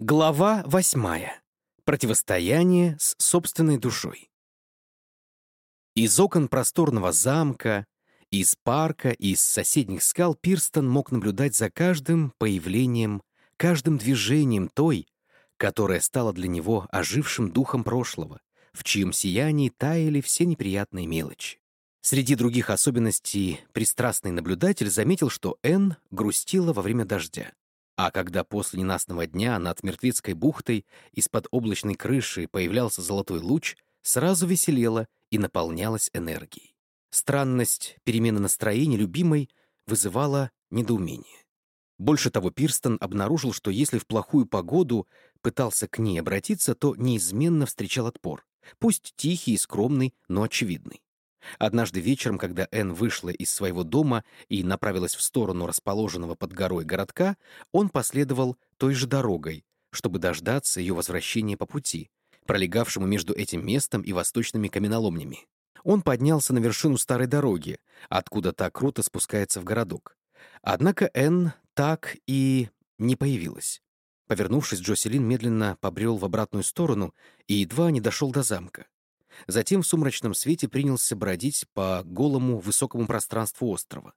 Глава восьмая. Противостояние с собственной душой. Из окон просторного замка, из парка, из соседних скал Пирстон мог наблюдать за каждым появлением, каждым движением той, которая стала для него ожившим духом прошлого, в чьем сиянии таяли все неприятные мелочи. Среди других особенностей пристрастный наблюдатель заметил, что Энн грустила во время дождя. А когда после ненастного дня над Мертвецкой бухтой из-под облачной крыши появлялся золотой луч, сразу веселела и наполнялась энергией. Странность перемены настроения любимой вызывала недоумение. Больше того, Пирстон обнаружил, что если в плохую погоду пытался к ней обратиться, то неизменно встречал отпор, пусть тихий и скромный, но очевидный. Однажды вечером, когда Энн вышла из своего дома и направилась в сторону расположенного под горой городка, он последовал той же дорогой, чтобы дождаться ее возвращения по пути, пролегавшему между этим местом и восточными каменоломнями. Он поднялся на вершину старой дороги, откуда так круто спускается в городок. Однако Энн так и не появилась. Повернувшись, Джоселин медленно побрел в обратную сторону и едва не дошел до замка. Затем в сумрачном свете принялся бродить по голому высокому пространству острова.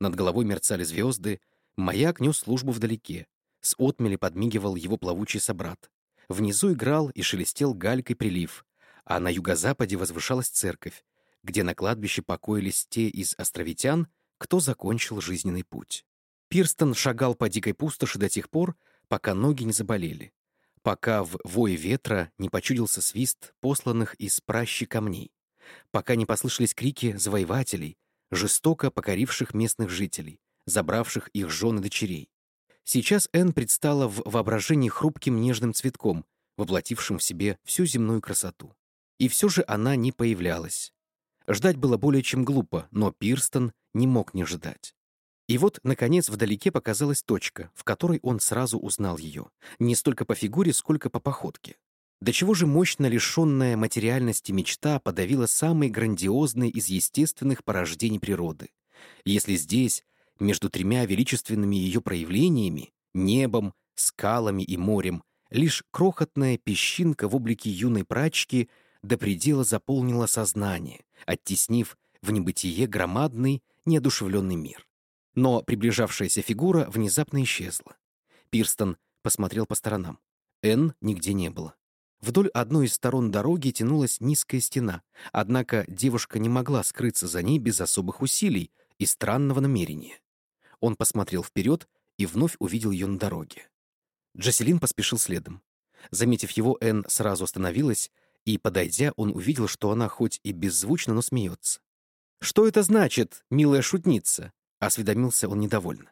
Над головой мерцали звезды, маяк нес службу вдалеке, с отмели подмигивал его плавучий собрат. Внизу играл и шелестел галькой прилив, а на юго-западе возвышалась церковь, где на кладбище покоились те из островитян, кто закончил жизненный путь. Пирстон шагал по дикой пустоши до тех пор, пока ноги не заболели пока в вое ветра не почудился свист посланных из пращи камней, пока не послышались крики завоевателей, жестоко покоривших местных жителей, забравших их жен и дочерей. Сейчас Энн предстала в воображении хрупким нежным цветком, воплотившим в себе всю земную красоту. И все же она не появлялась. Ждать было более чем глупо, но Пирстон не мог не ждать. И вот, наконец, вдалеке показалась точка, в которой он сразу узнал ее. Не столько по фигуре, сколько по походке. До чего же мощно лишенная материальности мечта подавила самый грандиозный из естественных порождений природы. Если здесь, между тремя величественными ее проявлениями, небом, скалами и морем, лишь крохотная песчинка в облике юной прачки до предела заполнила сознание, оттеснив в небытие громадный, неодушевленный мир. Но приближавшаяся фигура внезапно исчезла. Пирстон посмотрел по сторонам. Н нигде не было. Вдоль одной из сторон дороги тянулась низкая стена, однако девушка не могла скрыться за ней без особых усилий и странного намерения. Он посмотрел вперед и вновь увидел ее на дороге. Джаселин поспешил следом. Заметив его, Энн сразу остановилась, и, подойдя, он увидел, что она хоть и беззвучно, но смеется. «Что это значит, милая шутница?» Осведомился он недовольно.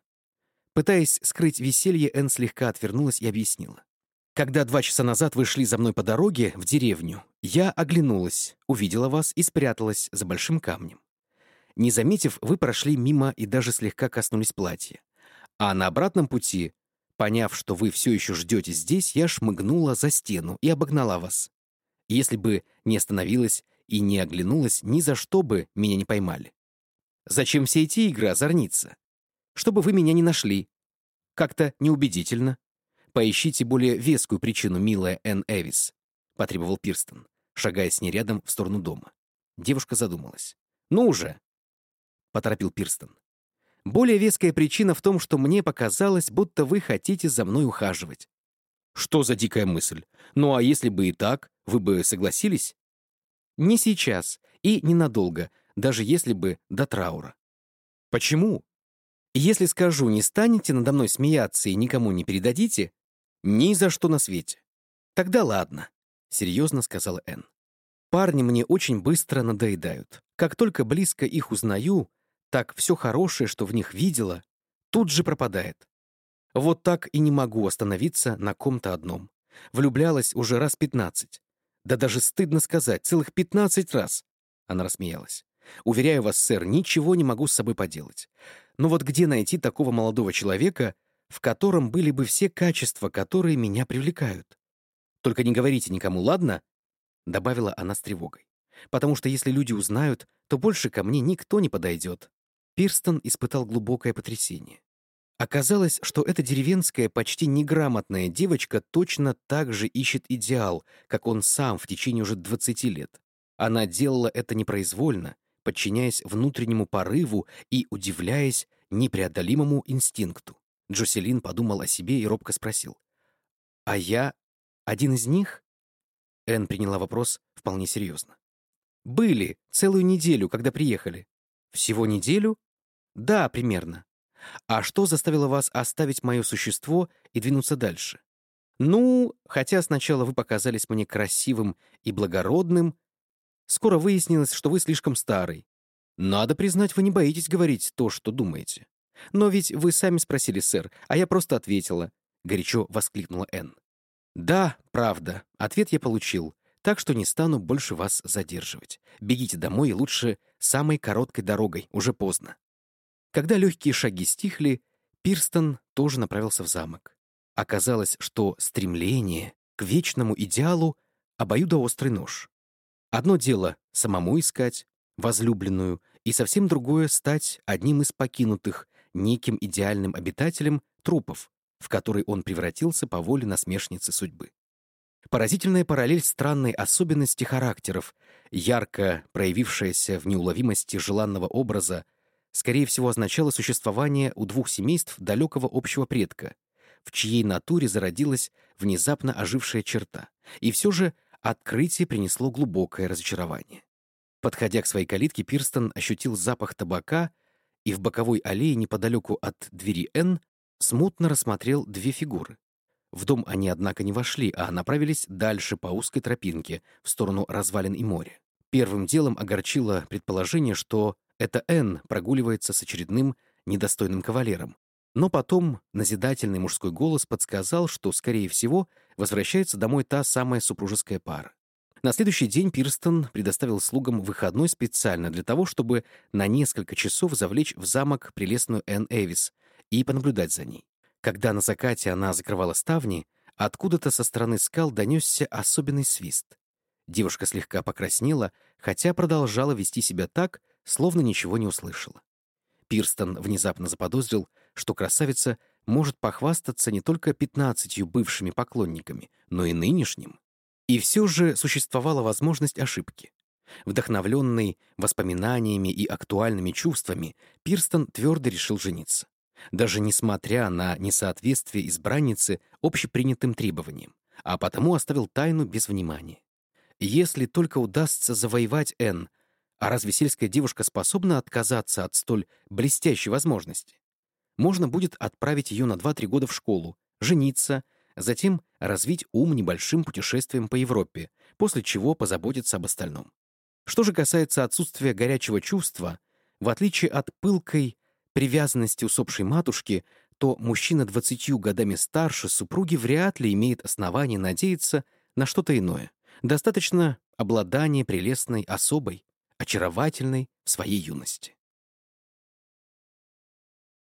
Пытаясь скрыть веселье, Энн слегка отвернулась и объяснила. «Когда два часа назад вы шли за мной по дороге в деревню, я оглянулась, увидела вас и спряталась за большим камнем. Не заметив, вы прошли мимо и даже слегка коснулись платья. А на обратном пути, поняв, что вы все еще ждете здесь, я шмыгнула за стену и обогнала вас. Если бы не остановилась и не оглянулась, ни за что бы меня не поймали. Зачем все эти игры, озорница? Чтобы вы меня не нашли. Как-то неубедительно. Поищите более вескую причину, милая Энн Эвис, — потребовал Пирстон, шагая с ней рядом в сторону дома. Девушка задумалась. «Ну уже!» — поторопил Пирстон. «Более веская причина в том, что мне показалось, будто вы хотите за мной ухаживать». «Что за дикая мысль? Ну а если бы и так, вы бы согласились?» «Не сейчас и ненадолго, даже если бы до траура. Почему? Если скажу, не станете надо мной смеяться и никому не передадите, ни за что на свете. Тогда ладно, — серьезно сказала Энн. Парни мне очень быстро надоедают. Как только близко их узнаю, так все хорошее, что в них видела, тут же пропадает. Вот так и не могу остановиться на ком-то одном. Влюблялась уже раз пятнадцать. Да даже стыдно сказать, целых пятнадцать раз. Она рассмеялась. Уверяю вас, сэр, ничего не могу с собой поделать. Но вот где найти такого молодого человека, в котором были бы все качества, которые меня привлекают? Только не говорите никому, ладно?» — добавила она с тревогой. «Потому что если люди узнают, то больше ко мне никто не подойдет». Пирстон испытал глубокое потрясение. Оказалось, что эта деревенская, почти неграмотная девочка точно так же ищет идеал, как он сам в течение уже 20 лет. Она делала это непроизвольно, подчиняясь внутреннему порыву и удивляясь непреодолимому инстинкту. Джоселин подумал о себе и робко спросил. «А я один из них?» Энн приняла вопрос вполне серьезно. «Были целую неделю, когда приехали». «Всего неделю?» «Да, примерно. А что заставило вас оставить мое существо и двинуться дальше? Ну, хотя сначала вы показались мне красивым и благородным, скоро выяснилось, что вы слишком старый. Надо признать, вы не боитесь говорить то, что думаете. Но ведь вы сами спросили, сэр, а я просто ответила. Горячо воскликнула Энн. Да, правда, ответ я получил, так что не стану больше вас задерживать. Бегите домой и лучше самой короткой дорогой, уже поздно. Когда легкие шаги стихли, Пирстон тоже направился в замок. Оказалось, что стремление к вечному идеалу — обоюдоострый нож. Одно дело — самому искать, возлюбленную, и совсем другое — стать одним из покинутых, неким идеальным обитателем трупов, в который он превратился по воле насмешницы судьбы. Поразительная параллель странной особенности характеров, ярко проявившаяся в неуловимости желанного образа — скорее всего, означало существование у двух семейств далекого общего предка, в чьей натуре зародилась внезапно ожившая черта. И все же открытие принесло глубокое разочарование. Подходя к своей калитке, Пирстон ощутил запах табака и в боковой аллее неподалеку от двери Н смутно рассмотрел две фигуры. В дом они, однако, не вошли, а направились дальше по узкой тропинке, в сторону развалин и моря. Первым делом огорчило предположение, что это Н прогуливается с очередным недостойным кавалером. Но потом назидательный мужской голос подсказал, что, скорее всего, возвращается домой та самая супружеская пара. На следующий день Пирстон предоставил слугам выходной специально для того, чтобы на несколько часов завлечь в замок прелестную Энн Эвис и понаблюдать за ней. Когда на закате она закрывала ставни, откуда-то со стороны скал донесся особенный свист. Девушка слегка покраснела, хотя продолжала вести себя так, словно ничего не услышала. Пирстон внезапно заподозрил, что красавица может похвастаться не только пятнадцатью бывшими поклонниками, но и нынешним. И все же существовала возможность ошибки. Вдохновленный воспоминаниями и актуальными чувствами, Пирстон твердо решил жениться. Даже несмотря на несоответствие избранницы общепринятым требованиям, а потому оставил тайну без внимания. Если только удастся завоевать Энн, а разве сельская девушка способна отказаться от столь блестящей возможности? Можно будет отправить ее на 2-3 года в школу, жениться, затем развить ум небольшим путешествием по Европе, после чего позаботиться об остальном. Что же касается отсутствия горячего чувства, в отличие от пылкой привязанности усопшей матушки, то мужчина 20 годами старше супруги вряд ли имеет основания надеяться на что-то иное. Достаточно обладания прелестной особой, очаровательной в своей юности.